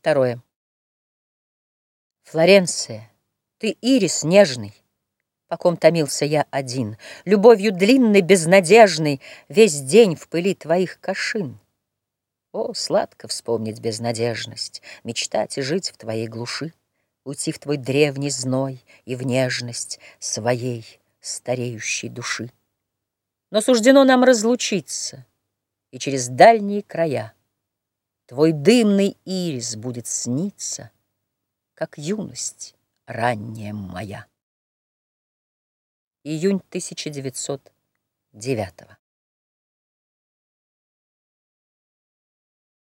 Второе. Флоренция, ты ирис нежный, По ком томился я один, Любовью длинной, безнадежной, Весь день в пыли твоих кашин. О, сладко вспомнить безнадежность, Мечтать и жить в твоей глуши, Уйти в твой древний зной И в нежность своей стареющей души. Но суждено нам разлучиться, И через дальние края Твой дымный ирис будет сниться, Как юность ранняя моя. Июнь 1909